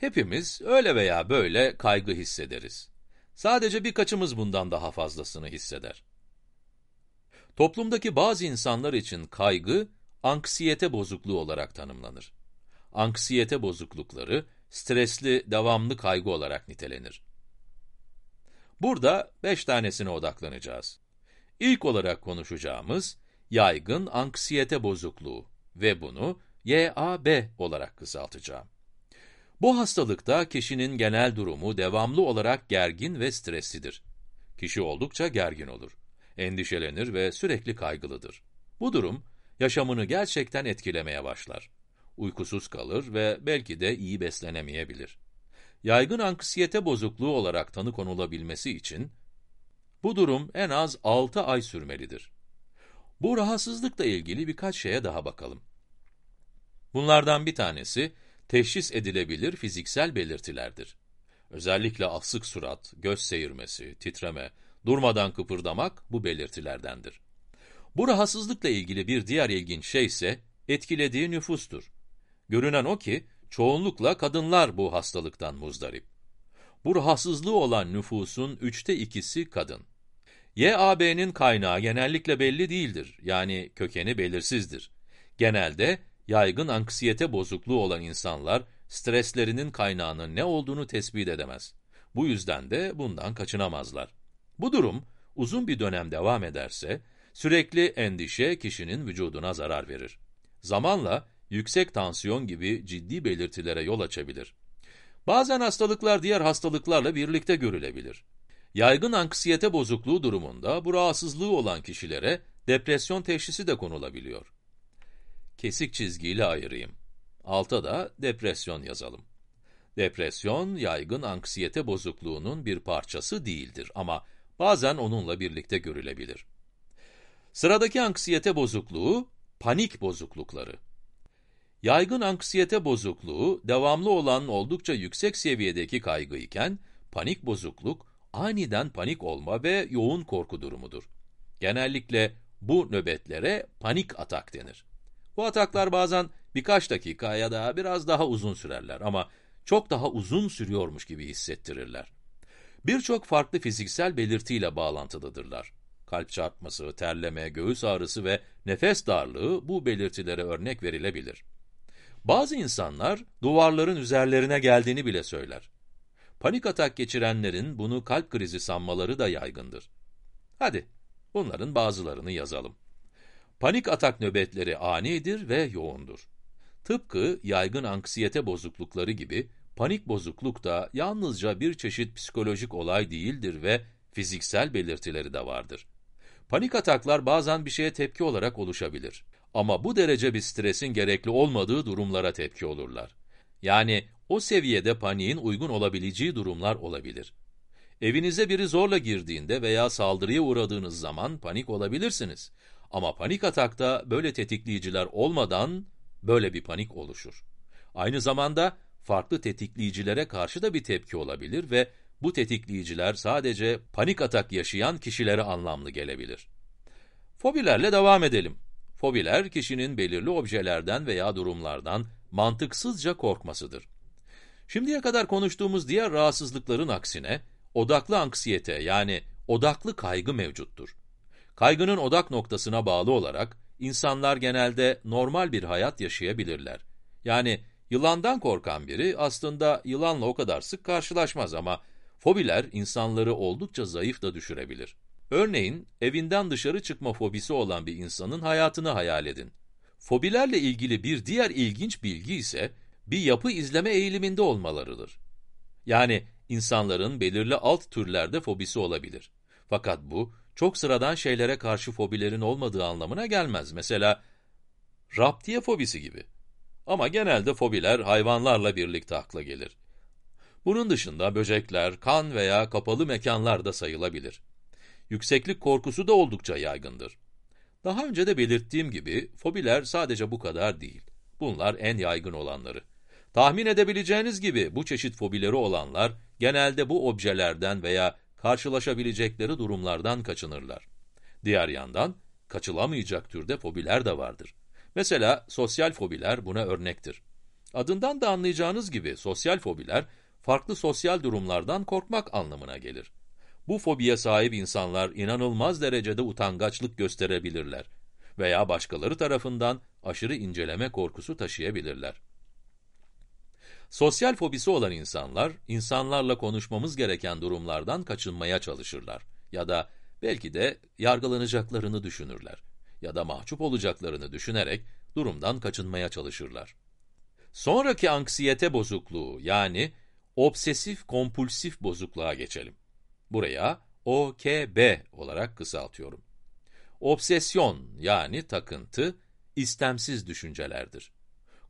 Hepimiz öyle veya böyle kaygı hissederiz. Sadece birkaçımız bundan daha fazlasını hisseder. Toplumdaki bazı insanlar için kaygı, anksiyete bozukluğu olarak tanımlanır. Anksiyete bozuklukları, stresli, devamlı kaygı olarak nitelenir. Burada beş tanesine odaklanacağız. İlk olarak konuşacağımız, yaygın anksiyete bozukluğu ve bunu YAB olarak kısaltacağım. Bu hastalıkta kişinin genel durumu devamlı olarak gergin ve streslidir. Kişi oldukça gergin olur, endişelenir ve sürekli kaygılıdır. Bu durum, yaşamını gerçekten etkilemeye başlar. Uykusuz kalır ve belki de iyi beslenemeyebilir. Yaygın anksiyete bozukluğu olarak tanı konulabilmesi için, bu durum en az 6 ay sürmelidir. Bu rahatsızlıkla ilgili birkaç şeye daha bakalım. Bunlardan bir tanesi, teşhis edilebilir fiziksel belirtilerdir. Özellikle asık surat, göz seyirmesi, titreme, durmadan kıpırdamak bu belirtilerdendir. Bu rahatsızlıkla ilgili bir diğer ilginç şey ise etkilediği nüfustur. Görünen o ki, çoğunlukla kadınlar bu hastalıktan muzdarip. Bu rahatsızlığı olan nüfusun üçte ikisi kadın. YAB'nin kaynağı genellikle belli değildir, yani kökeni belirsizdir. Genelde yaygın anksiyete bozukluğu olan insanlar, streslerinin kaynağının ne olduğunu tespit edemez. Bu yüzden de bundan kaçınamazlar. Bu durum, uzun bir dönem devam ederse, sürekli endişe kişinin vücuduna zarar verir. Zamanla, yüksek tansiyon gibi ciddi belirtilere yol açabilir. Bazen hastalıklar diğer hastalıklarla birlikte görülebilir. Yaygın anksiyete bozukluğu durumunda bu rahatsızlığı olan kişilere depresyon teşhisi de konulabiliyor. Kesik çizgiyle ayırayım. Alta da depresyon yazalım. Depresyon, yaygın anksiyete bozukluğunun bir parçası değildir ama bazen onunla birlikte görülebilir. Sıradaki anksiyete bozukluğu, panik bozuklukları. Yaygın anksiyete bozukluğu, devamlı olan oldukça yüksek seviyedeki kaygı iken, panik bozukluk, aniden panik olma ve yoğun korku durumudur. Genellikle bu nöbetlere panik atak denir. Bu ataklar bazen birkaç dakika ya da biraz daha uzun sürerler ama çok daha uzun sürüyormuş gibi hissettirirler. Birçok farklı fiziksel belirtiyle bağlantılıdırlar. Kalp çarpması, terleme, göğüs ağrısı ve nefes darlığı bu belirtilere örnek verilebilir. Bazı insanlar duvarların üzerlerine geldiğini bile söyler. Panik atak geçirenlerin bunu kalp krizi sanmaları da yaygındır. Hadi, bunların bazılarını yazalım. Panik atak nöbetleri anidir ve yoğundur. Tıpkı yaygın anksiyete bozuklukları gibi, panik bozukluk da yalnızca bir çeşit psikolojik olay değildir ve fiziksel belirtileri de vardır. Panik ataklar bazen bir şeye tepki olarak oluşabilir. Ama bu derece bir stresin gerekli olmadığı durumlara tepki olurlar. Yani o seviyede paniğin uygun olabileceği durumlar olabilir. Evinize biri zorla girdiğinde veya saldırıya uğradığınız zaman panik olabilirsiniz. Ama panik atakta böyle tetikleyiciler olmadan böyle bir panik oluşur. Aynı zamanda farklı tetikleyicilere karşı da bir tepki olabilir ve bu tetikleyiciler sadece panik atak yaşayan kişilere anlamlı gelebilir. Fobilerle devam edelim. Fobiler, kişinin belirli objelerden veya durumlardan mantıksızca korkmasıdır. Şimdiye kadar konuştuğumuz diğer rahatsızlıkların aksine, odaklı anksiyete yani odaklı kaygı mevcuttur. Kaygının odak noktasına bağlı olarak, insanlar genelde normal bir hayat yaşayabilirler. Yani yılandan korkan biri aslında yılanla o kadar sık karşılaşmaz ama fobiler insanları oldukça zayıf da düşürebilir. Örneğin, evinden dışarı çıkma fobisi olan bir insanın hayatını hayal edin. Fobilerle ilgili bir diğer ilginç bilgi ise, bir yapı izleme eğiliminde olmalarıdır. Yani, insanların belirli alt türlerde fobisi olabilir. Fakat bu, çok sıradan şeylere karşı fobilerin olmadığı anlamına gelmez. Mesela, raptiye fobisi gibi. Ama genelde fobiler hayvanlarla birlikte akla gelir. Bunun dışında böcekler, kan veya kapalı mekanlar da sayılabilir. Yükseklik korkusu da oldukça yaygındır. Daha önce de belirttiğim gibi, fobiler sadece bu kadar değil. Bunlar en yaygın olanları. Tahmin edebileceğiniz gibi bu çeşit fobileri olanlar, genelde bu objelerden veya karşılaşabilecekleri durumlardan kaçınırlar. Diğer yandan, kaçılamayacak türde fobiler de vardır. Mesela sosyal fobiler buna örnektir. Adından da anlayacağınız gibi sosyal fobiler, farklı sosyal durumlardan korkmak anlamına gelir. Bu fobiye sahip insanlar inanılmaz derecede utangaçlık gösterebilirler veya başkaları tarafından aşırı inceleme korkusu taşıyabilirler. Sosyal fobisi olan insanlar, insanlarla konuşmamız gereken durumlardan kaçınmaya çalışırlar ya da belki de yargılanacaklarını düşünürler ya da mahcup olacaklarını düşünerek durumdan kaçınmaya çalışırlar. Sonraki anksiyete bozukluğu yani obsesif kompulsif bozukluğa geçelim. Buraya OKB olarak kısaltıyorum. Obsesyon yani takıntı, istemsiz düşüncelerdir.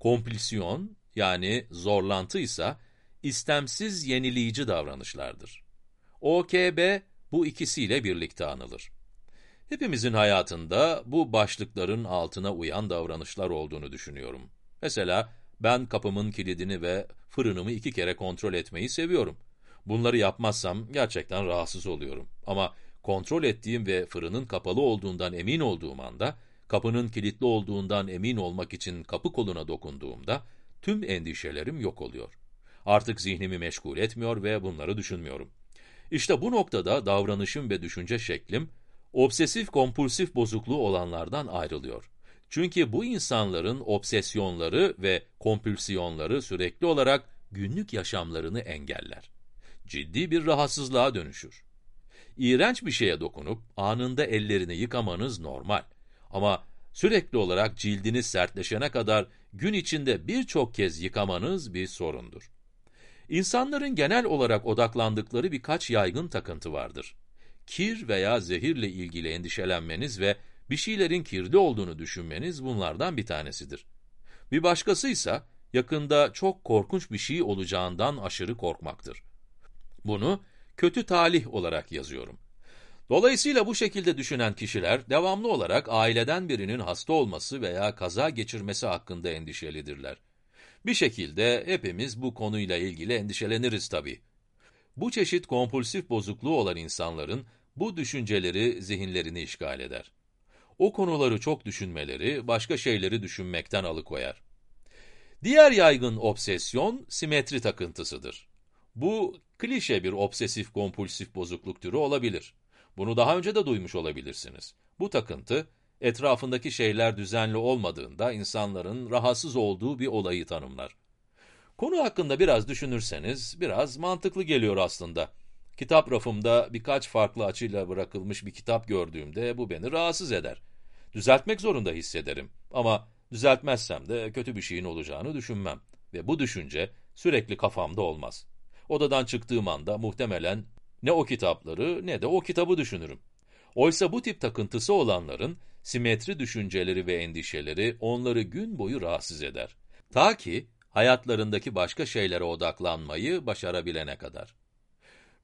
Kompulsiyon yani zorlantı ise istemsiz yenileyici davranışlardır. OKB bu ikisiyle birlikte anılır. Hepimizin hayatında bu başlıkların altına uyan davranışlar olduğunu düşünüyorum. Mesela ben kapımın kilidini ve fırınımı iki kere kontrol etmeyi seviyorum. Bunları yapmazsam gerçekten rahatsız oluyorum. Ama kontrol ettiğim ve fırının kapalı olduğundan emin olduğum anda, kapının kilitli olduğundan emin olmak için kapı koluna dokunduğumda, tüm endişelerim yok oluyor. Artık zihnimi meşgul etmiyor ve bunları düşünmüyorum. İşte bu noktada davranışım ve düşünce şeklim, obsesif kompulsif bozukluğu olanlardan ayrılıyor. Çünkü bu insanların obsesyonları ve kompulsiyonları sürekli olarak günlük yaşamlarını engeller. Ciddi bir rahatsızlığa dönüşür. İğrenç bir şeye dokunup anında ellerini yıkamanız normal. Ama sürekli olarak cildiniz sertleşene kadar gün içinde birçok kez yıkamanız bir sorundur. İnsanların genel olarak odaklandıkları birkaç yaygın takıntı vardır. Kir veya zehirle ilgili endişelenmeniz ve bir şeylerin kirli olduğunu düşünmeniz bunlardan bir tanesidir. Bir başkası ise yakında çok korkunç bir şey olacağından aşırı korkmaktır. Bunu kötü talih olarak yazıyorum. Dolayısıyla bu şekilde düşünen kişiler devamlı olarak aileden birinin hasta olması veya kaza geçirmesi hakkında endişelidirler. Bir şekilde hepimiz bu konuyla ilgili endişeleniriz tabii. Bu çeşit kompulsif bozukluğu olan insanların bu düşünceleri zihinlerini işgal eder. O konuları çok düşünmeleri, başka şeyleri düşünmekten alıkoyar. Diğer yaygın obsesyon, simetri takıntısıdır. Bu, klişe bir obsesif kompulsif bozukluk türü olabilir. Bunu daha önce de duymuş olabilirsiniz. Bu takıntı, etrafındaki şeyler düzenli olmadığında insanların rahatsız olduğu bir olayı tanımlar. Konu hakkında biraz düşünürseniz, biraz mantıklı geliyor aslında. Kitap rafımda birkaç farklı açıyla bırakılmış bir kitap gördüğümde bu beni rahatsız eder. Düzeltmek zorunda hissederim ama düzeltmezsem de kötü bir şeyin olacağını düşünmem. Ve bu düşünce sürekli kafamda olmaz. Odadan çıktığım anda muhtemelen ne o kitapları ne de o kitabı düşünürüm. Oysa bu tip takıntısı olanların simetri düşünceleri ve endişeleri onları gün boyu rahatsız eder. Ta ki hayatlarındaki başka şeylere odaklanmayı başarabilene kadar.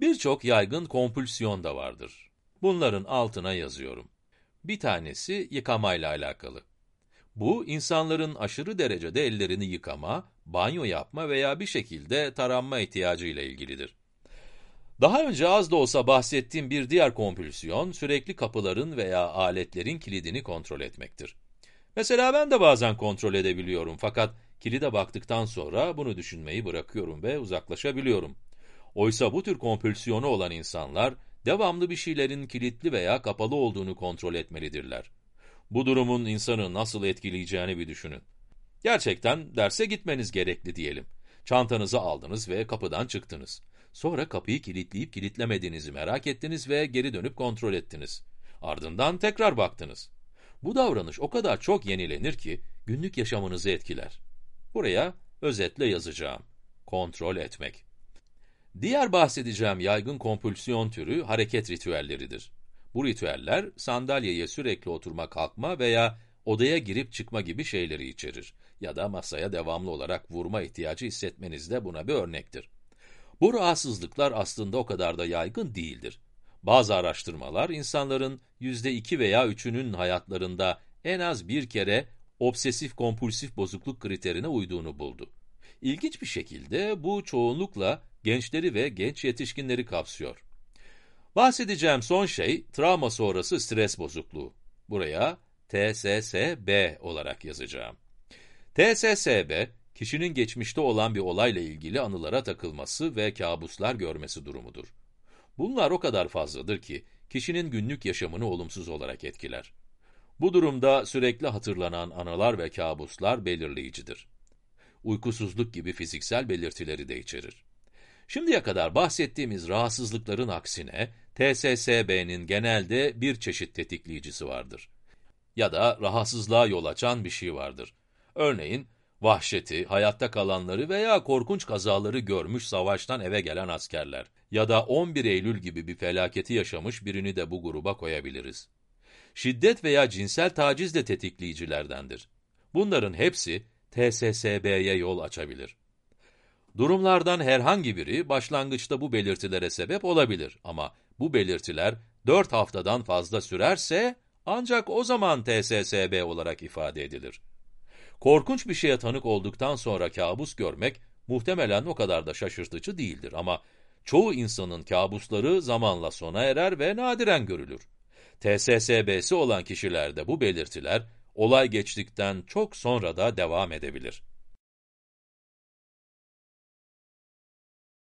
Birçok yaygın kompulsiyon da vardır. Bunların altına yazıyorum. Bir tanesi yıkamayla alakalı. Bu, insanların aşırı derecede ellerini yıkama, banyo yapma veya bir şekilde taranma ihtiyacı ile ilgilidir. Daha önce az da olsa bahsettiğim bir diğer kompulsiyon, sürekli kapıların veya aletlerin kilidini kontrol etmektir. Mesela ben de bazen kontrol edebiliyorum fakat kilide baktıktan sonra bunu düşünmeyi bırakıyorum ve uzaklaşabiliyorum. Oysa bu tür kompulsiyonu olan insanlar, devamlı bir şeylerin kilitli veya kapalı olduğunu kontrol etmelidirler. Bu durumun insanı nasıl etkileyeceğini bir düşünün. Gerçekten derse gitmeniz gerekli diyelim. Çantanızı aldınız ve kapıdan çıktınız. Sonra kapıyı kilitleyip kilitlemediğinizi merak ettiniz ve geri dönüp kontrol ettiniz. Ardından tekrar baktınız. Bu davranış o kadar çok yenilenir ki günlük yaşamınızı etkiler. Buraya özetle yazacağım. Kontrol etmek. Diğer bahsedeceğim yaygın kompulsiyon türü hareket ritüelleridir. Bu ritüeller sandalyeye sürekli oturma kalkma veya odaya girip çıkma gibi şeyleri içerir. Ya da masaya devamlı olarak vurma ihtiyacı hissetmeniz de buna bir örnektir. Bu rahatsızlıklar aslında o kadar da yaygın değildir. Bazı araştırmalar insanların %2 veya 3'ünün hayatlarında en az bir kere obsesif kompulsif bozukluk kriterine uyduğunu buldu. İlginç bir şekilde bu çoğunlukla gençleri ve genç yetişkinleri kapsıyor. Bahsedeceğim son şey, travma sonrası stres bozukluğu. Buraya TSSB olarak yazacağım. TSSB, kişinin geçmişte olan bir olayla ilgili anılara takılması ve kabuslar görmesi durumudur. Bunlar o kadar fazladır ki, kişinin günlük yaşamını olumsuz olarak etkiler. Bu durumda sürekli hatırlanan anılar ve kabuslar belirleyicidir. Uykusuzluk gibi fiziksel belirtileri de içerir. Şimdiye kadar bahsettiğimiz rahatsızlıkların aksine, TSSB'nin genelde bir çeşit tetikleyicisi vardır. Ya da rahatsızlığa yol açan bir şey vardır. Örneğin, vahşeti, hayatta kalanları veya korkunç kazaları görmüş savaştan eve gelen askerler ya da 11 Eylül gibi bir felaketi yaşamış birini de bu gruba koyabiliriz. Şiddet veya cinsel taciz de tetikleyicilerdendir. Bunların hepsi TSSB'ye yol açabilir. Durumlardan herhangi biri başlangıçta bu belirtilere sebep olabilir ama bu belirtiler 4 haftadan fazla sürerse ancak o zaman TSSB olarak ifade edilir. Korkunç bir şeye tanık olduktan sonra kabus görmek muhtemelen o kadar da şaşırtıcı değildir ama çoğu insanın kabusları zamanla sona erer ve nadiren görülür. TSSB'si olan kişilerde bu belirtiler olay geçtikten çok sonra da devam edebilir.